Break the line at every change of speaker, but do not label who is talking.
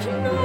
can know.